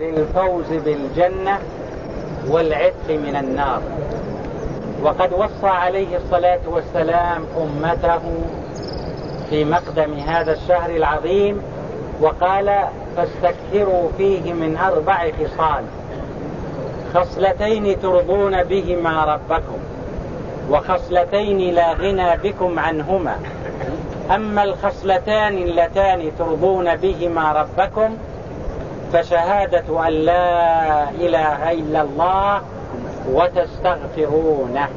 للفوز بالجنة والعتق من النار. وقد وصى عليه الصلاة والسلام أمته في مقدم هذا الشهر العظيم وقال فاستكثروا فيه من أربع خصال. خصلتين ترضون بهما ربكم وخصلتين لا غنى بكم عنهما. أما الخصلتان اللتان ترضون بهما ربكم فشهادة أن لا إله إلا الله وتستغفرونه.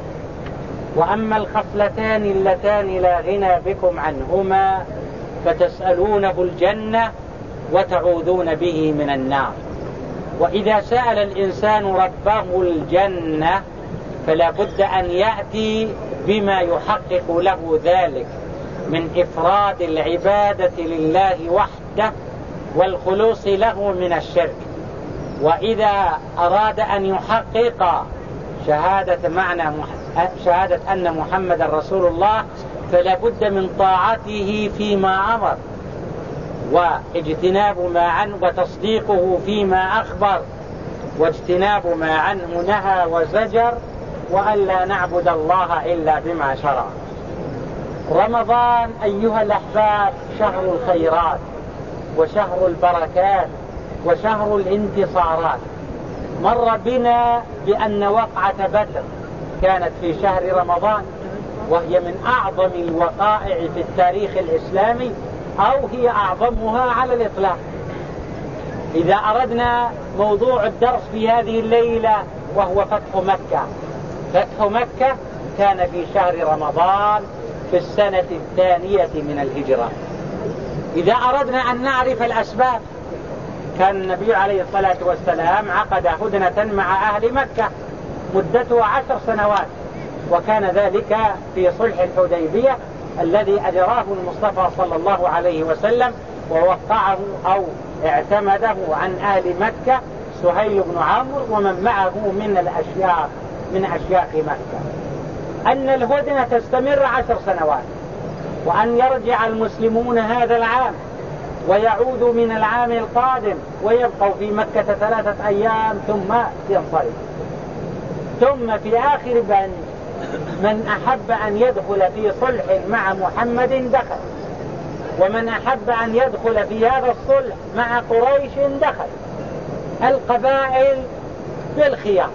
وأما الخصلتان اللتان لا غنى بكم عنهما فتسألونه الجنة وتعوذون به من النار. وإذا سأل الإنسان ربه الجنة فلا بد أن يأتي بما يحقق له ذلك من إفراد العبادة لله وحده والخلوص له من الشرك. وإذا أراد أن يحقق شهادة معنى شهادة أن محمد رسول الله فلا بد من طاعته فيما أمر واجتناب ما عنه وتصديقه فيما أخبر واجتناب ما عنه نهى وزجر وألا نعبد الله إلا بما شرع. رمضان أيها الأحباب شهر الخيرات. وشهر البركات وشهر الانتصارات. مر بنا بأن وقعة بدر كانت في شهر رمضان وهي من أعظم الوقائع في التاريخ الإسلامي أو هي أعظمها على الإطلاق. إذا أردنا موضوع الدرس في هذه الليلة وهو فتح مكة. فتح مكة كان في شهر رمضان في السنة الثانية من الهجرة. إذا أردنا أن نعرف الأسباب كان النبي عليه الصلاة والسلام عقد هدنة مع أهل مكة مدته عشر سنوات وكان ذلك في صلح الحديبية الذي أجراه المصطفى صلى الله عليه وسلم ووقعه أو اعتمده عن أهل مكة سهيل بن عمرو ومن معه من الأشياء من أشياء مكة. أن الهدنة تستمر عشر سنوات. وأن يرجع المسلمون هذا العام ويعودوا من العام القادم ويبقوا في مكة ثلاثة أيام ثم ينصرف ثم في آخر بن من أحب أن يدخل في صلح مع محمد دخل. ومن أحب أن يدخل في هذا الصلح مع قريش دخل. القبائل بالخيار.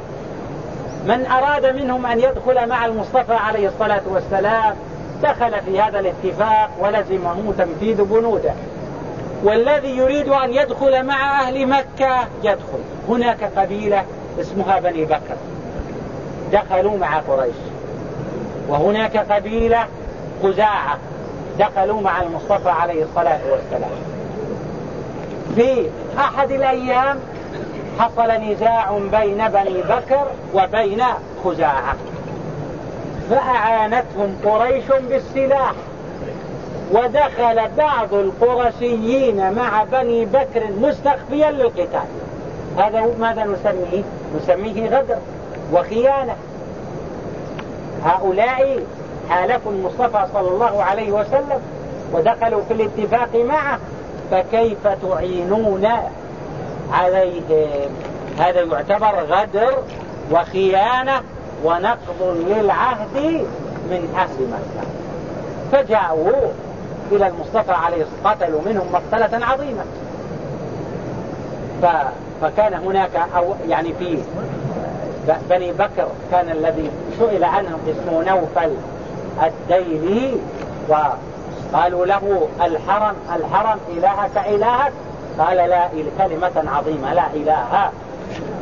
من أراد منهم أن يدخل مع المصطفى عليه الصلاة والسلام دخل في هذا الاتفاق ولزمه تنفيذ بنوده. والذي يريد أن يدخل مع أهل مكة يدخل. هناك قبيلة اسمها بني بكر. دخلوا مع قريش. وهناك قبيلة خزاعة. دخلوا مع المصطفى عليه الصلاة والسلام. في أحد الأيام حصل نزاع بين بني بكر وبين خزاعة. فأعانتهم قريش بالسلاح. ودخل بعض القرشيين مع بني بكر مستخفيا للقتال. هذا ماذا نسميه؟ نسميه غدر وخيانة. هؤلاء حالفوا المصطفى صلى الله عليه وسلم ودخلوا في الاتفاق معه فكيف تعينون عليهم؟ هذا يعتبر غدر وخيانة. ونقض للعهد من أهل مكة. فجاءوا إلى المصطفى عليه الصلاة قتلوا منهم مقتلة عظيمة. فكان هناك أو يعني في بني بكر كان الذي سئل عنهم اسمه نوفل الديلي وقالوا له الحرم الحرم إلهك إلهك. قال لا كلمة عظيمة لا إله.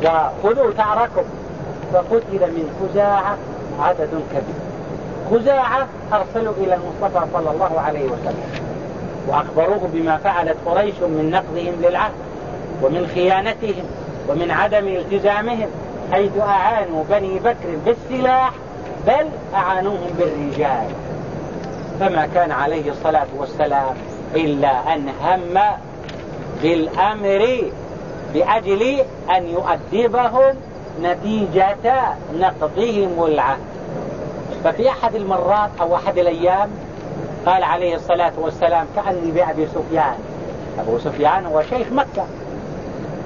وخذوا ثأركم فقتل من خزاعة عدد كبير. خزاعة أرسلوا إلى المصطفى صلى الله عليه وسلم وأخبروه بما فعلت قريش من نقضهم للعهد ومن خيانتهم ومن عدم التزامهم حيث أعانوا بني بكر بالسلاح بل أعانوهم بالرجال. فما كان عليه الصلاة والسلام إلا أن هم بالأمر بأجل أن يؤدبهم نتيجة نقضهم العهد. ففي أحد المرات أو أحد الأيام قال عليه الصلاة والسلام كأني بأبي سفيان. أبو سفيان هو شيخ مكة.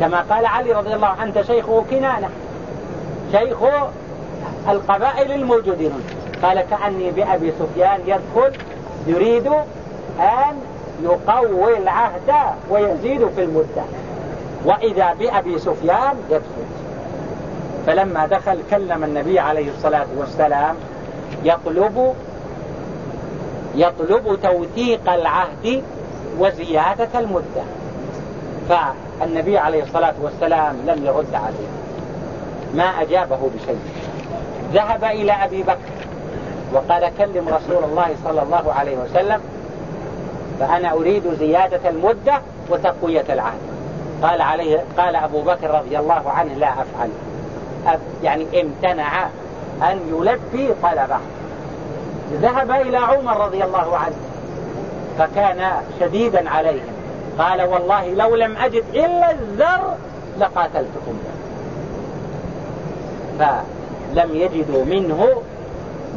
كما قال علي رضي الله عنه أنت شيخ كنانة. شيخ القبائل الموجودين. قال كأني بأبي سفيان يدخل يريد أن يقوي العهد ويزيد في المدة. وإذا بأبي سفيان يدخل. فلما دخل كلم النبي عليه الصلاة والسلام يطلب يطلب توثيق العهد وزيادة المدة. فالنبي عليه الصلاة والسلام لم يرد عليه. ما أجابه بشيء. ذهب إلى أبي بكر وقال كلم رسول الله صلى الله عليه وسلم فأنا أريد زيادة المدة وتقوية العهد. قال عليه قال أبو بكر رضي الله عنه لا أفعل. يعني امتنع أن يلبي طلبه. ذهب إلى عمر رضي الله عنه فكان شديدا عليهم. قال والله لو لم أجد إلا الزر لقاتلتكم. فلم يجدوا منه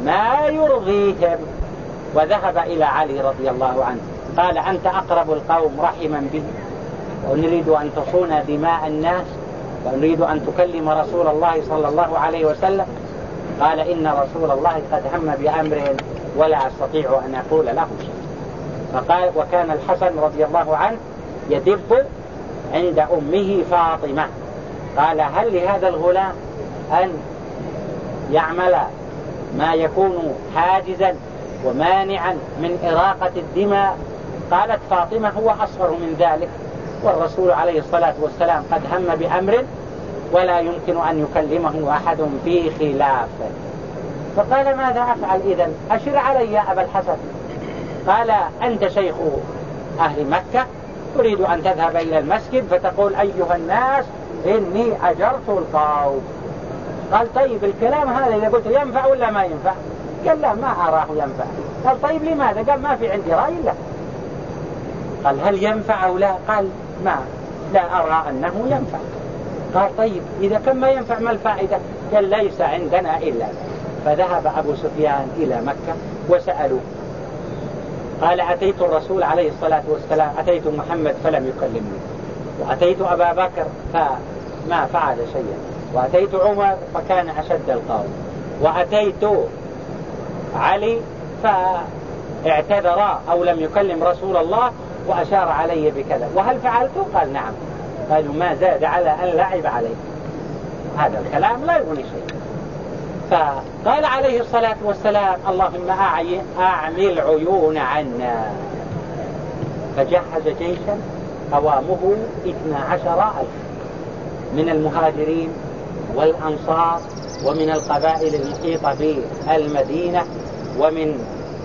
ما يرضيهم. وذهب إلى علي رضي الله عنه. قال أنت أقرب القوم رحما به. ونريد أن تصون دماء الناس ونريد أن تكلم رسول الله صلى الله عليه وسلم. قال إن رسول الله قد هم بأمر ولا أستطيع أن أقول له. فقال وكان الحسن رضي الله عنه يدب عند أمه فاطمة. قال هل لهذا الغلام أن يعمل ما يكون حاجزا ومانعا من إراقة الدماء؟ قالت فاطمة هو أصغر من ذلك. والرسول عليه الصلاة والسلام قد هم بأمر ولا يمكن أن يكلمه أحد في خلافه فقال ماذا أفعل إذا أشر علي يا أبا الحسن. قال أنت شيخ أهل مكة تريد أن تذهب إلى المسجد فتقول أيها الناس إني أجرت القوم. قال طيب الكلام هذا إذا قلت ينفع ولا ما ينفع؟ قال لا ما أراه ينفع. قال طيب لماذا؟ قال ما في عندي رأي لا قال هل ينفع أو لا؟ قال ما لا أرى أنه ينفع. قال طيب إذا كان ما ينفع ما الفائدة؟ قال ليس عندنا إلا. فذهب أبو سفيان إلى مكة وسألوه. قال أتيت الرسول عليه الصلاة والسلام أتيت محمد فلم يكلمني. وأتيت أبا بكر فما فعل شيئا. وأتيت عمر فكان أشد القوم وأتيت علي فاعتذر أو لم يكلم رسول الله وأشار علي بكذا. وهل فعلت؟ قال نعم. قالوا ما زاد على أن لعب عليه. هذا الكلام لا يغني شيء. فقال عليه الصلاة والسلام اللهم أعمي العيون عنا. فجهز جيشا قوامه اثنا عشر ألف. من المهاجرين والأنصار ومن القبائل المحيطة بالمدينة ومن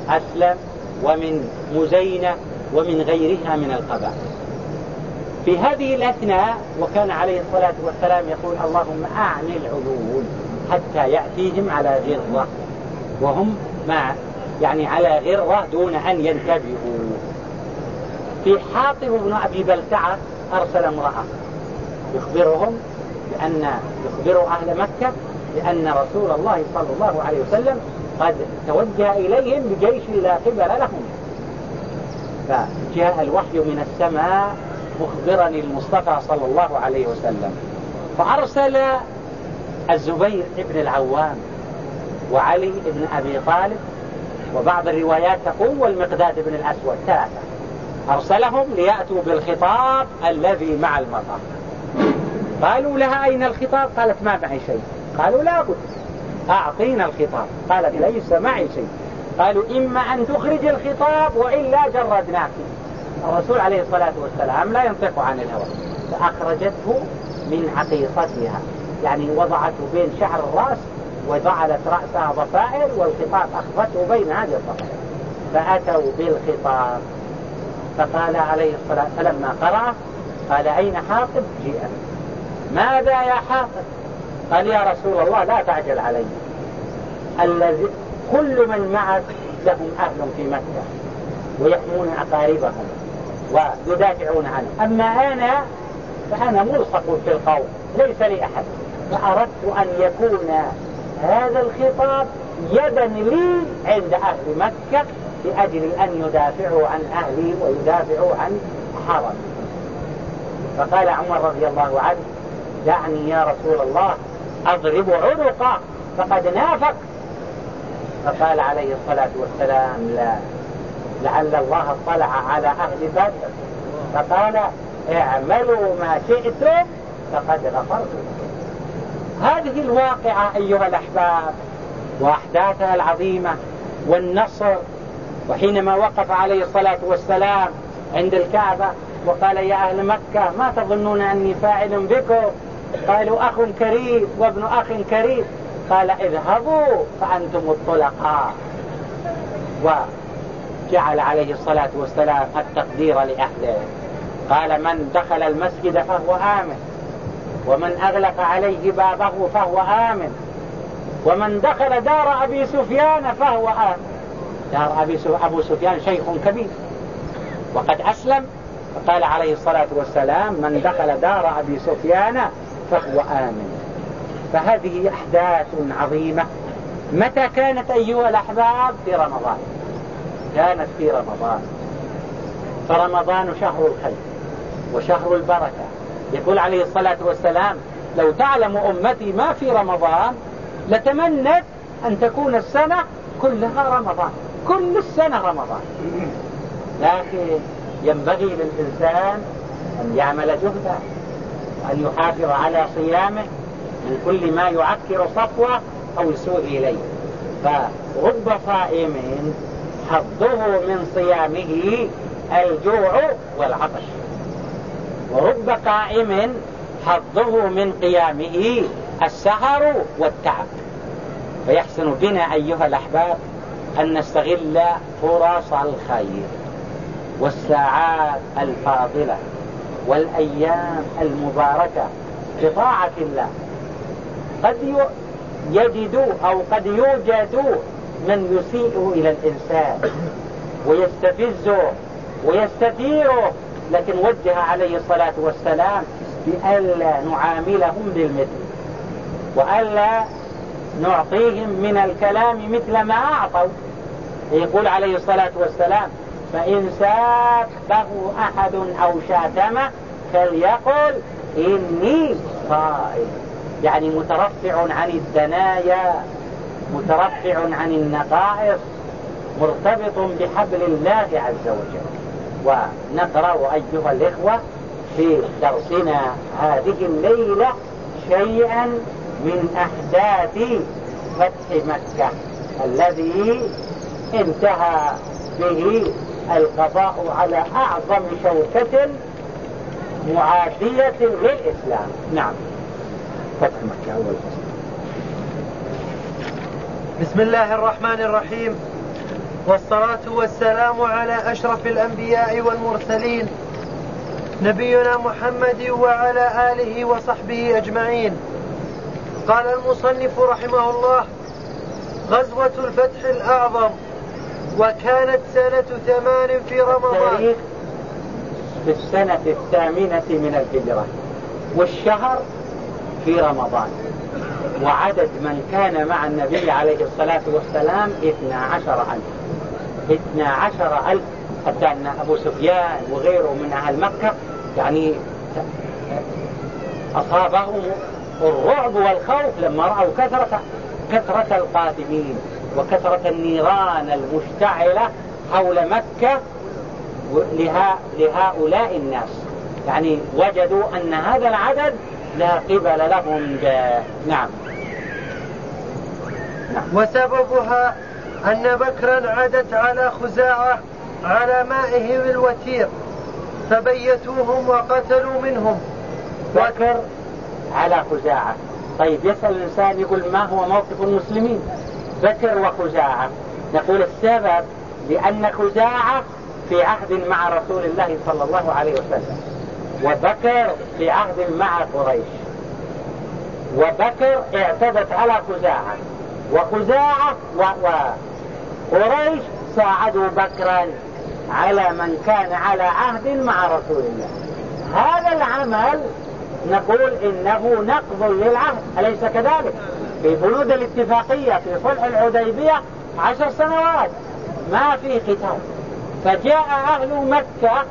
أسلم ومن مزينة ومن غيرها من القبائل. في هذه الأثناء وكان عليه الصلاة والسلام يقول اللهم أعني العيون حتى يأتيهم على غرة. وهم مع يعني على غرة دون أن ينتبهوا. في حاطب بن أبي بلتعة أرسل امرأة يخبرهم بأن يخبر أهل مكة بأن رسول الله صلى الله عليه وسلم قد توجه إليهم بجيش لا قبل لهم. فجاء الوحي من السماء مخبرا المصطفى صلى الله عليه وسلم. فأرسل الزبير بن العوام وعلي بن أبي طالب وبعض الروايات تقول والمقداد بن الأسود ثلاثة. أرسلهم ليأتوا بالخطاب الذي مع المطر. قالوا لها أين الخطاب؟ قالت ما معي شيء. قالوا لا بد أعطينا الخطاب. قالت ليس معي شيء. قالوا إما أن تخرج الخطاب وإلا جردناك. الرسول عليه الصلاة والسلام لا ينطق عن الهوى فأخرجته من عقيصتها يعني وضعته بين شعر الرأس وجعلت رأسها ضفائر والخطاب أخفته بين هذه الضفائر. فأتوا بالخطاب. فقال عليه الصلاة فلما قرأ؟ قال أين حاطب جيء ماذا يا حاطب قال يا رسول الله لا تعجل علي. الذي كل من معك لهم أهل في مكة ويحمون أقاربهم ويدافعون عنه. أما أنا فأنا ملصق في القوم ليس لي أحد. فأردت أن يكون هذا الخطاب يدا لي عند أهل مكة لأجل أن يدافعوا عن أهلي ويدافعوا عن حرمي فقال عمر رضي الله عنه دعني يا رسول الله أضرب عنقه فقد نافق فقال عليه الصلاة والسلام لا. لعل الله اطلع على أهل بدر. فقال اعملوا ما شئتم فقد غفرت هذه الواقعة أيها الأحباب وأحداثها العظيمة والنصر. وحينما وقف عليه الصلاة والسلام عند الكعبة وقال يا أهل مكة ما تظنون أني فاعل بكم؟ قالوا أخ كريم وابن أخ كريم. قال اذهبوا فأنتم الطلقاء. وجعل عليه الصلاة والسلام التقدير لأهله. قال من دخل المسجد فهو آمن. ومن أغلق عليه بابه فهو آمن. ومن دخل دار أبي سفيان فهو آمن. دار أبي أبو سفيان شيخ كبير. وقد أسلم. فقال عليه الصلاة والسلام من دخل دار أبي سفيان فهو آمن. فهذه أحداث عظيمة. متى كانت أيها الأحباب في رمضان؟ كانت في رمضان. فرمضان شهر الخير وشهر البركة. يقول عليه الصلاة والسلام لو تعلم أمتي ما في رمضان لتمنت أن تكون السنة كلها رمضان كل السنة رمضان. لكن ينبغي للإنسان أن يعمل جهدا وأن يحافظ على صيامه من كل ما يعكر صفوة أو يسوء إليه. فرب صائم حظه من صيامه الجوع والعطش. ورب قائم حظه من قيامه السهر والتعب. فيحسن بنا أيها الأحباب أن نستغل فرص الخير والساعات الفاضلة والأيام المباركة بطاعة الله. قد يجد أو قد يوجد من يسيء إلى الإنسان ويستفزه ويستثيره لكن وجه عليه الصلاة والسلام بألا نعاملهم بالمثل وألا نعطيهم من الكلام مثل ما أعطوا. يقول عليه الصلاة والسلام فإن سابه أحد أو شاتمه فليقل إني صائم. يعني مترفع عن الدنايا مترفع عن النقائص مرتبط بحبل الله عز وجل. ونقرأ أيها الإخوة في درسنا هذه الليلة شيئا من أحداث فتح مكة الذي انتهى به القضاء على أعظم شوكة معادية للإسلام. نعم. فتح مكة أول فصل. بسم الله الرحمن الرحيم. والصلاة والسلام على أشرف الأنبياء والمرسلين نبينا محمد وعلى آله وصحبه أجمعين. قال المصنف رحمه الله غزوة الفتح الأعظم وكانت سنة ثمان في رمضان. في السنة الثامنة من الهجرة والشهر في رمضان. وعدد من كان مع النبي عليه الصلاة والسلام اثنا عشر ألف. اثنا عشر ألف. حتى أن أبو سفيان وغيره من أهل مكة يعني أصابهم الرعب والخوف لما رأوا كثرة كثرة القادمين وكثرة النيران المشتعلة حول مكة لهؤلاء الناس. يعني وجدوا أن هذا العدد لا قبل لهم جاء نعم. نعم. وسببها أن بكرا عدت على خزاعة على مائه الوتير فبيتوهم وقتلوا منهم. بكر على خزاعة. طيب يسأل الإنسان يقول ما هو موقف المسلمين؟ بكر وخزاعة. نقول السبب لأن خزاعة في عهد مع رسول الله صلى الله عليه وسلم. وبكر في عهد مع قريش. وبكر اعتدت على خزاعة. وخزاعة وقريش ساعدوا بكرا على من كان على عهد مع رسول الله. هذا العمل نقول إنه نقض للعهد. أليس كذلك؟ في بنود الاتفاقية في صلح الحديبية عشر سنوات. ما في قتال فجاء أهل مكة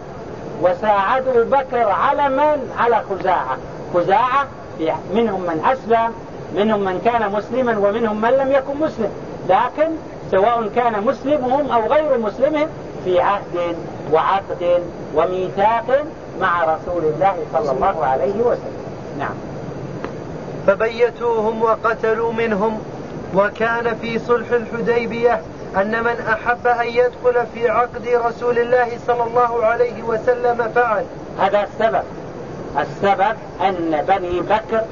وساعدوا بكر على من؟ على خزاعة. خزاعة منهم من أسلم منهم من كان مسلما ومنهم من لم يكن مسلم. لكن سواء كان مسلمهم أو غير مسلمهم في عهد وعقد وميثاق مع رسول الله صلى الله عليه وسلم. نعم. فبيتوهم وقتلوا منهم وكان في صلح الحديبية أن من أحب أن يدخل في عقد رسول الله صلى الله عليه وسلم فعل. هذا السبب. السبب أن بني بكر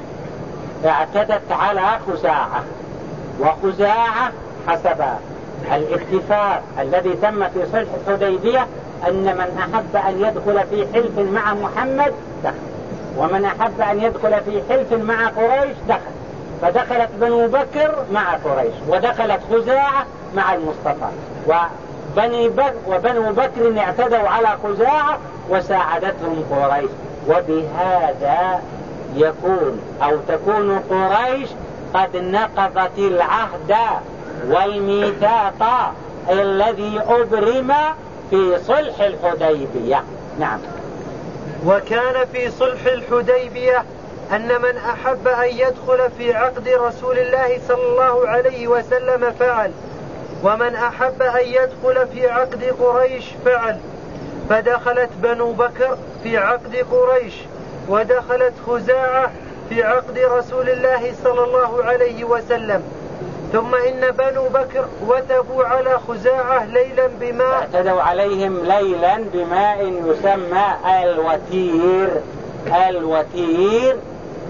اعتدت على خزاعة وخزاعة حسب الاتفاق الذي تم في صلح الحديبية أن من أحب أن يدخل في حلف مع محمد دخل ومن أحب أن يدخل في حلف مع قريش دخل فدخلت بنو بكر مع قريش ودخلت خزاعة مع المصطفى. وبني بكر وبنو بكر اعتدوا على خزاعة وساعدتهم قريش. وبهذا يكون أو تكون قريش قد نقضت العهد والميثاق الذي أبرم في صلح الحديبية. نعم. وكان في صلح الحديبية أن من أحب أن يدخل في عقد رسول الله صلى الله عليه وسلم فعل. ومن أحب أن يدخل في عقد قريش فعل. فدخلت بنو بكر في عقد قريش ودخلت خزاعة في عقد رسول الله صلى الله عليه وسلم. ثم إن بنو بكر وثبوا على خزاعة ليلا بماء اعتدوا عليهم ليلا بماء يسمى الوتير الوتير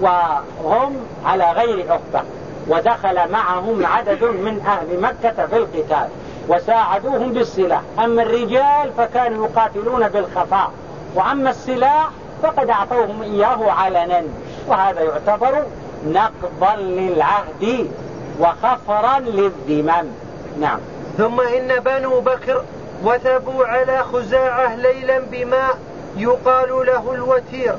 وهم على غير عقبة ودخل معهم عدد من أهل مكة في القتال وساعدوهم بالسلاح. أما الرجال فكانوا يقاتلون بالخفاء وأما السلاح فقد أعطوهم إياه علنا. وهذا يعتبر نقضا للعهد وخفرا للذمم. نعم. ثم إن بنو بكر وثبوا على خزاعة ليلا بماء يقال له الوتير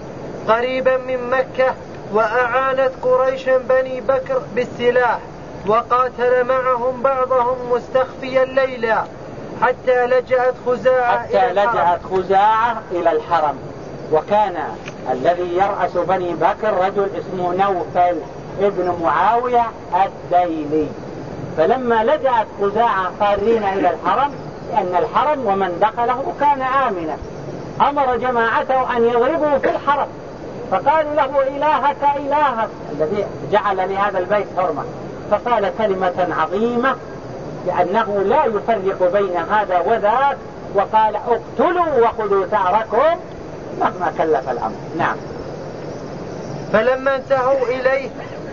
قريبا من مكة وأعانت قريشا بني بكر بالسلاح وقاتل معهم بعضهم مستخفيا ليلا حتى لجأت خزاعة حتى إلى لجأت خزاعة إلى الحرم. وكان الذي يرأس بني بكر رجل اسمه نوفل ابن معاوية الديلي. فلما لجأت خزاعة قارين إلى الحرم لأن الحرم ومن دخله كان آمنا. أمر جماعته أن يضربوا في الحرم. فقالوا له إلهك إلهك. الذي جعل لهذا البيت حرمة. فقال كلمة عظيمة لأنه لا يفرق بين هذا وذاك وقال اقتلوا وخذوا ثأركم مهما كلف الأمر. نعم. فلما انتهوا إليه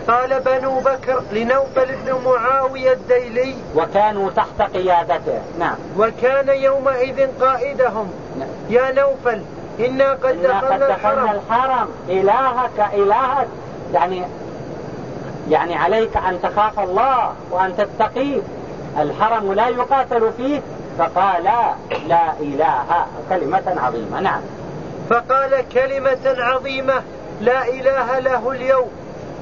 قال بنو بكر لنوفل بن معاوية الديلي وكانوا تحت قيادته. نعم. وكان يومئذ قائدهم. نعم. يا نوفل إنا قد دخلنا الحرم. الحرم. إلهك إلهك. يعني يعني عليك أن تخاف الله وأن تتقيه الحرم لا يقاتل فيه. فقال لا إله. كلمة عظيمة. نعم. فقال كلمة عظيمة. لا إله له اليوم.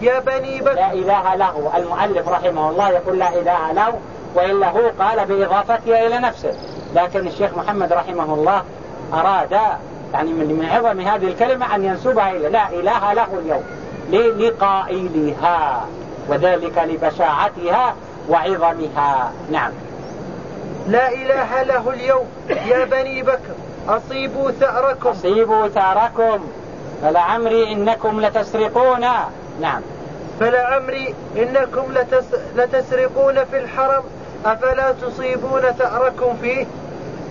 يا بني بكر لا إله له. المؤلف رحمه الله يقول لا إله له. وإلا هو قال بإضافتها إلى نفسه. لكن الشيخ محمد رحمه الله أراد يعني من عظم هذه الكلمة أن ينسبها إلى لا إله له اليوم. لقائلها وذلك لبشاعتها وعظمها. نعم. لا إله له اليوم. يا بني بكر أصيبوا ثأركم. أصيبوا ثأركم. فلعمري إنكم لتسرقون. نعم. فلعمري إنكم لتس لتسرقون في الحرم. أفلا تصيبون ثأركم فيه؟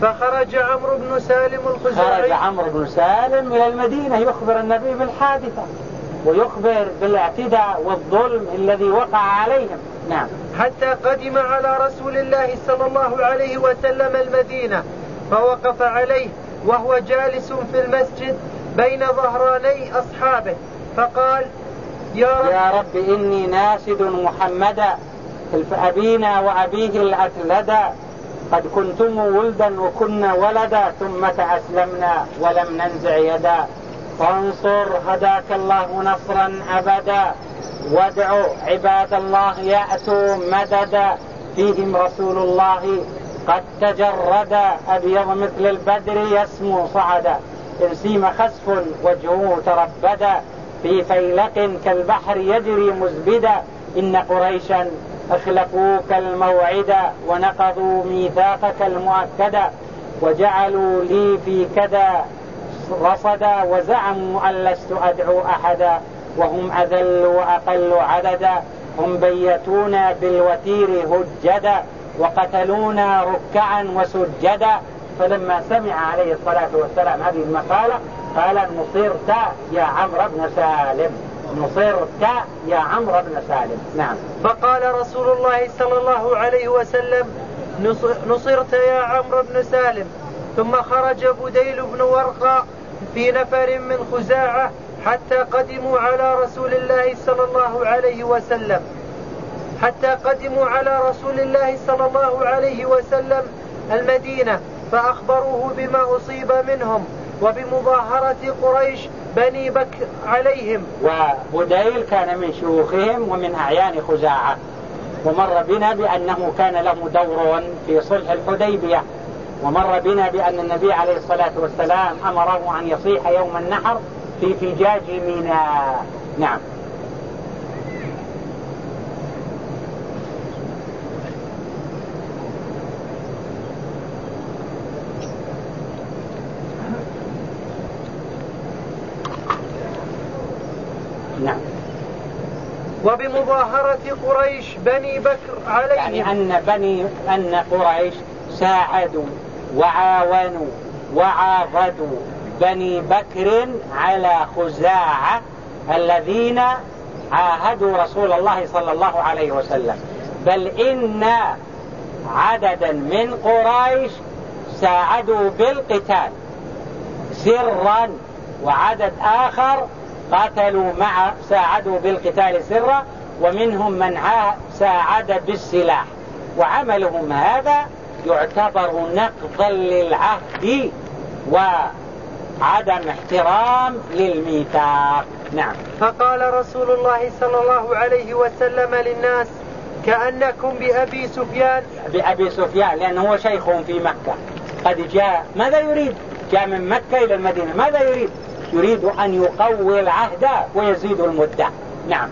فخرج عمرو بن سالم الخزاعي. خرج عمرو بن سالم إلى المدينة يخبر النبي بالحادثة ويخبر بالاعتداء والظلم الذي وقع عليهم. نعم. حتى قدم على رسول الله صلى الله عليه وسلم المدينة فوقف عليه وهو جالس في المسجد بين ظهراني أصحابه فقال يا رب, يا رب إني ناشد محمدا أبينا وأبيه الأثلدا قد كنتم ولدا وكنا ولدا ثم تأسلمنا ولم ننزع يدا. فانصر هداك الله نصرا أبدا. وادعوا عباد الله يأتوا مددا. فيهم رسول الله قد تجرد أبيض مثل البدر يسمو صعدا. إن سيم خسف وجهه تربدا في فيلق كالبحر يجري مزبدا. إن قريشا أخلفوك الموعد ونقضوا ميثاقك المؤكد وجعلوا لي في كذا رصدا وزعموا أن لست أدعو أحدا وهم أذل وأقل عددا هم بيتونا بالوتير هجدا وقتلونا ركعا وسجدا فلما سمع عليه الصلاة والسلام هذه المقالة قال نصرت يا عمرو بن سالم. نصرت يا عمرو بن سالم. نعم. فقال رسول الله صلى الله عليه وسلم نصرت يا عمرو بن سالم. ثم خرج بديل بن ورقة في نفر من خزاعة حتى قدموا على رسول الله صلى الله عليه وسلم. حتى قدموا على رسول الله صلى الله عليه وسلم المدينة فأخبروه بما أصيب منهم. وبمظاهرة قريش بني بكر عليهم. وبديل كان من شيوخهم ومن أعيان خزاعة. ومر بنا بأنه كان له دور في صلح الحديبية. ومر بنا بأن النبي عليه الصلاة والسلام أمره أن يصيح يوم النحر في فجاج ميناء. نعم. نعم وبمظاهرة قريش بني بكر عليهم. يعني أن بني أن قريش ساعدوا وعاونوا وعاضدوا بني بكر على خزاعة الذين عاهدوا رسول الله صلى الله عليه وسلم. بل إن عددا من قريش ساعدوا بالقتال سرا وعدد آخر قاتلوا مع ساعدوا بالقتال سرا ومنهم من ساعد بالسلاح. وعملهم هذا يعتبر نقضا للعهد وعدم احترام للميثاق. نعم. فقال رسول الله صلى الله عليه وسلم للناس كأنكم بأبي سفيان. بأبي سفيان لأنه هو شيخ في مكة. قد جاء ماذا يريد؟ جاء من مكة إلى المدينة. ماذا يريد؟ يريد أن يقوي العهد ويزيد المدة. نعم.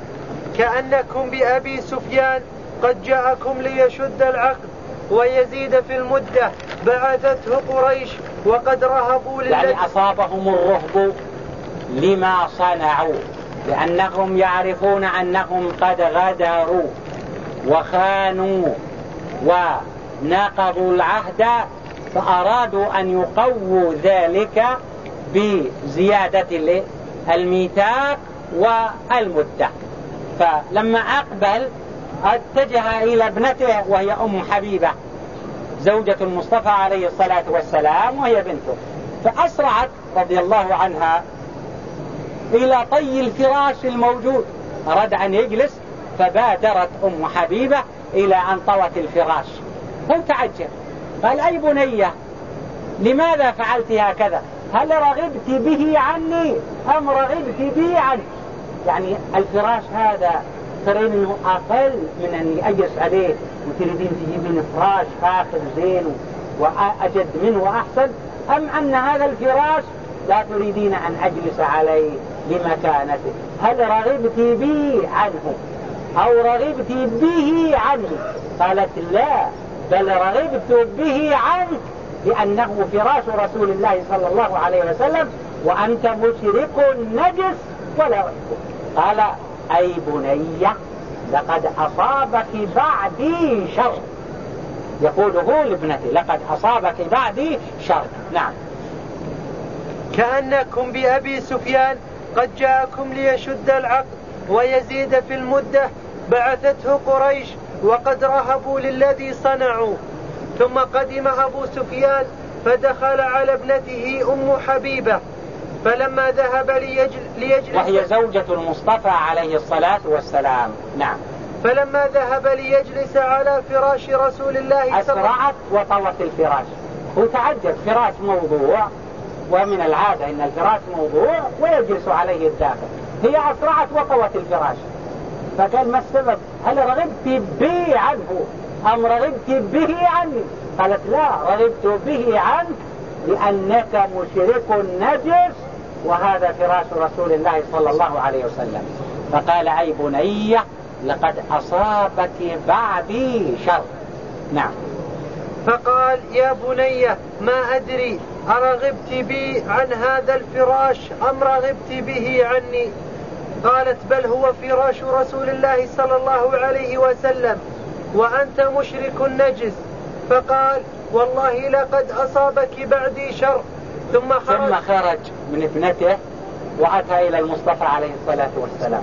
كأنكم بأبي سفيان قد جاءكم ليشد العقد ويزيد في المدة بعثته قريش وقد رهبوا لله يعني أصابهم الرهب لما صنعوا لأنهم يعرفون أنهم قد غدروا وخانوا وناقضوا العهد فأرادوا أن يقووا ذلك بزيادة الميثاق والمدة فلما أقبل اتجه إلى ابنته وهي أم حبيبة زوجة المصطفى عليه الصلاة والسلام وهي بنته. فأسرعت رضي الله عنها إلى طي الفراش الموجود. أراد أن يجلس فبادرت أم حبيبة إلى أن طوت الفراش. هو تعجب قال أي بنية؟ لماذا فعلت هكذا؟ هل رغبت به عني أم رغبت بي عنك؟ يعني الفراش هذا ترين إنه أقل من اني اجلس عليه وتريدين تجيبين فراش فاخر زين وأجد منه وأحسن؟ أم أن هذا الفراش لا تريدين أن أجلس عليه لمكانته؟ هل رغبت بي عنه أو رغبت به عنه قالت لا بل رغبت به عنك. لأنه فراش رسول الله صلى الله عليه وسلم وأنت مشرك نجس ولا قال أي بنية لقد أصابك بعدي شر. يقوله لابنته لقد أصابك بعدي شر. نعم. كأنكم بأبي سفيان قد جاءكم ليشد العقد ويزيد في المدة بعثته قريش وقد رهبوا للذي صنعوا. ثم قدم أبو سفيان فدخل على ابنته أم حبيبة فلما ذهب ليجل ليجلس وهي زوجة المصطفى عليه الصلاة والسلام. نعم. فلما ذهب ليجلس على فراش رسول الله أسرعت وطوت الفراش. هو تعجب فراش موضوع ومن العادة أن الفراش موضوع ويجلس عليه الداخل. هي أسرعت وطوت الفراش. فقال ما السبب؟ هل رغبت بي عنه أم رغبت به عني قالت لا رغبت به عنك لأنك مشرك نجس وهذا فراش رسول الله صلى الله عليه وسلم. فقال أي بنية لقد أصابك بعدي شر. نعم. فقال يا بنية ما أدري أرغبت بي عن هذا الفراش أم رغبت به عني؟ قالت بل هو فراش رسول الله صلى الله عليه وسلم. وأنت مشرك نجس. فقال والله لقد أصابك بعدي شر. ثم خرج. ثم خرج من ابنته وأتى إلى المصطفى عليه الصلاة والسلام.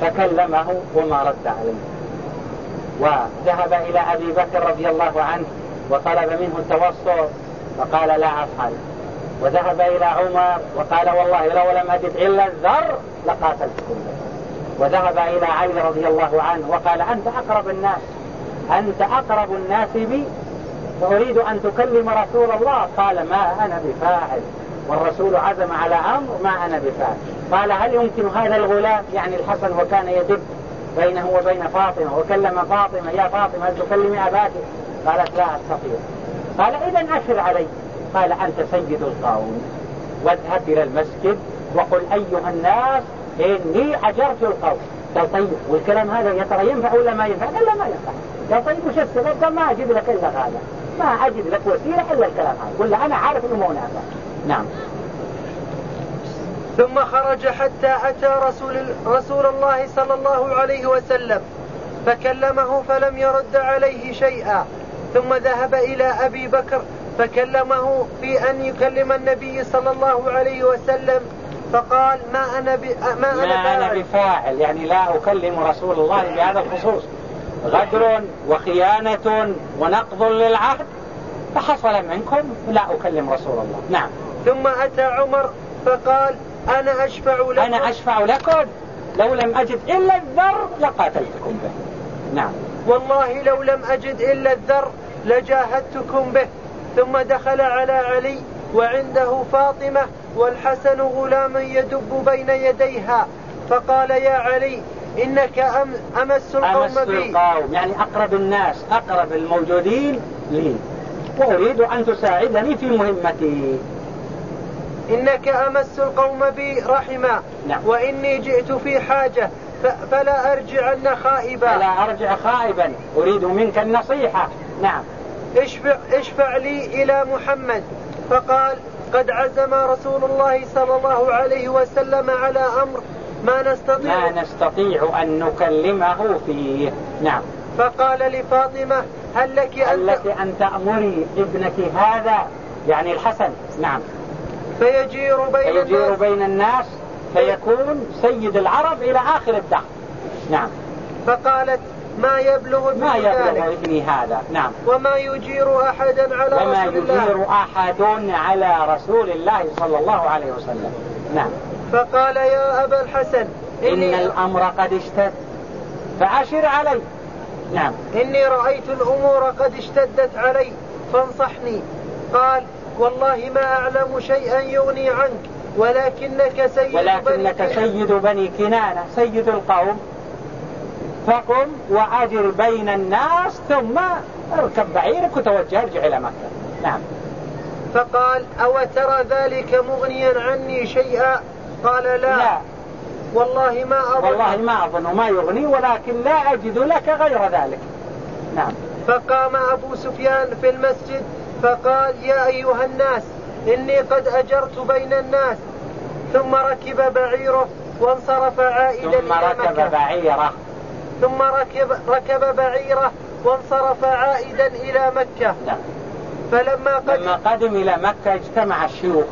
فكلمه وما رد عليه. وذهب إلى أبي بكر رضي الله عنه وطلب منه التوسط فقال لا أفعل. وذهب إلى عمر وقال والله لو لم أجد إلا الذر لقاتلتكم. وذهب إلى علي رضي الله عنه وقال أنت أقرب الناس. أنت أقرب الناس بي فأريد أن تكلم رسول الله. قال ما أنا بفاعل. والرسول عزم على أمر ما أنا بفاعل. قال هل يمكن هذا الغلام؟ يعني الحسن وكان يدب بينه وبين فاطمة وكلم فاطمة يا فاطمة هل تكلمي أباك؟ قالت لا أستطيع. قال إذا أشر علي. قال أنت سيد القوم واذهب إلى المسجد وقل أيها الناس إني أجرت القوم. قال طيب والكلام هذا يا ترى ينفع ولا ما ينفع؟ قال لا ما ينفع. قال طيب وش السبب؟ قال ما أجد لك إلا هذا. ما أجد لك وسيلة إلا الكلام هذا. قل أنا عارف إنه مو نافع. نعم. ثم خرج حتى أتى رسول, رسول الله صلى الله عليه وسلم فكلمه فلم يرد عليه شيئا. ثم ذهب إلى أبي بكر فكلمه في أن يكلم النبي صلى الله عليه وسلم فقال ما أنا ب... ما أنا, ما أنا بفاعل. يعني لا أكلم رسول الله بهذا الخصوص. غدر وخيانة ونقض للعهد فحصل منكم لا أكلم رسول الله. نعم. ثم أتى عمر فقال أنا أشفع لكم. أنا أشفع لكم. لو لم أجد إلا الذر لقاتلتكم به. نعم. والله لو لم أجد إلا الذر لجاهدتكم به. ثم دخل على علي وعنده فاطمة والحسن غلام يدب بين يديها. فقال يا علي إنك أم أمس القوم أمس بي. القوم يعني أقرب الناس أقرب الموجودين لي. وأريد أن تساعدني في مهمتي. إنك أمس القوم بي رحما. نعم. وإني جئت في حاجة فلا أرجعن خائبا. فلا أرجع خائبا. أريد منك النصيحة. نعم. اشفع, اشفع لي إلى محمد. فقال قد عزم رسول الله صلى الله عليه وسلم على أمر ما نستطيع ما نستطيع أن نكلمه فيه. نعم. فقال لفاطمة هل لك أن هل لك أن تأمري ابنك هذا؟ يعني الحسن. نعم. فيجير بين فيجير الناس. بين الناس فيكون سيد العرب إلى آخر الدهر. نعم. فقالت ما يبلغ ابني ما يبلغ ابني هذا. نعم. وما يجير أحدا على وما رسول الله. وما يجير أحد على رسول الله صلى الله عليه وسلم. نعم. فقال يا أبا الحسن إن الأمر قد اشتد. فعشر علي. نعم. إني رأيت الأمور قد اشتدت علي فانصحني. قال والله ما أعلم شيئا يغني عنك ولكنك سيد ولكنك بني سيد بني كنانة سيد القوم. فقم وأجر بين الناس ثم اركب بعيرك وتوجه ارجع إلى مكة. نعم. فقال أو ترى ذلك مغنيا عني شيئا؟ قال لا, لا. والله ما أظن. والله ما أظن ما يغني ولكن لا أجد لك غير ذلك. نعم. فقام أبو سفيان في المسجد فقال يا أيها الناس إني قد أجرت بين الناس. ثم ركب بعيره وانصرف عائدا ثم ركب بعيره. ثم ركب, ركب بعيره وانصرف عائدا إلى مكة. نعم. فلما قدم لما قدم إلى مكة اجتمع الشيوخ.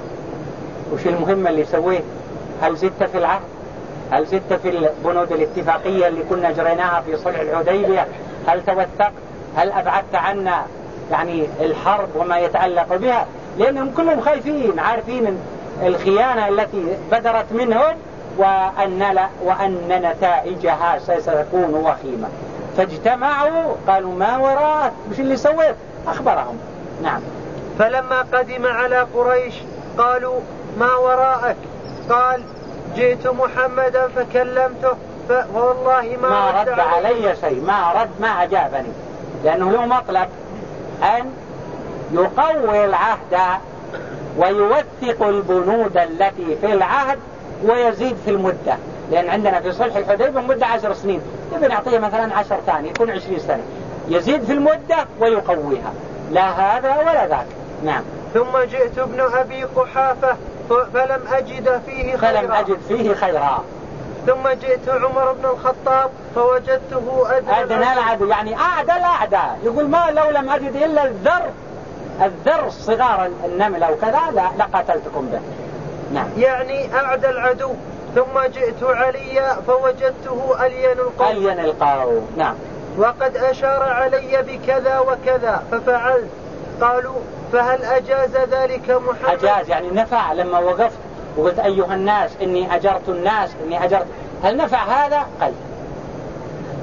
وش المهمة اللي سويه هل زدت في العهد؟ هل زدت في البنود الاتفاقية اللي كنا جريناها في صلح الحديبية؟ هل توثقت؟ هل أبعدت عنا يعني الحرب وما يتعلق بها؟ لأنهم كلهم خايفين عارفين الخيانة التي بدرت منهم وأن, لا وأن نتائجها ستكون وخيمة. فاجتمعوا قالوا ما وراءك؟ مش اللي سويت؟ أخبرهم. نعم. فلما قدم على قريش قالوا ما وراءك؟ قال جئت محمدا فكلمته فوالله ما, ما رد, رد علي. شيء. ما رد ما أجابني. لأنه له مطلب أن يقوي العهد ويوثق البنود التي في العهد ويزيد في المدة. لأن عندنا في صلح الحديبية مدة عشر سنين. يبي نعطيه مثلا عشر ثاني يكون عشرين سنة. يزيد في المدة ويقويها. لا هذا ولا ذاك. نعم. ثم جئت ابن أبي قحافة فلم أجد فيه خيرا. فلم أجد فيه خيرا. ثم جئت عمر بن الخطاب فوجدته أدنى أدنى العدو يعني أعدى. الأعداء يقول ما لو لم أجد إلا الذر الذر صغار النمل أو كذا لا لقتلتكم به. نعم. يعني أعدى العدو ثم جئت علي فوجدته ألين القوم. ألين القوم. نعم. وقد أشار علي بكذا وكذا ففعلت. قالوا فهل أجاز ذلك محمد؟ أجاز يعني نفع. لما وقفت وقلت أيها الناس إني أجرت الناس إني أجرت. هل نفع هذا؟ قال.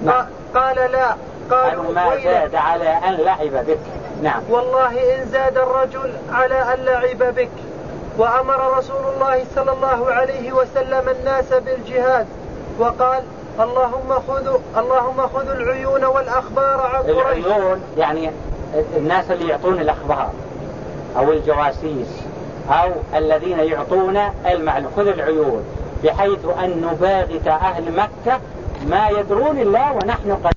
نعم. قال لا. قالوا ما زاد على أن لعب بك. نعم. والله إن زاد الرجل على أن لعب بك. وأمر رسول الله صلى الله عليه وسلم الناس بالجهاد وقال اللهم خذوا اللهم خذوا العيون والأخبار عن قريش. العيون يعني الناس اللي يعطون الأخبار أو الجواسيس أو الذين يعطون المعلوم خذ العيون بحيث أن نباغت أهل مكة ما يدرون الله ونحن قد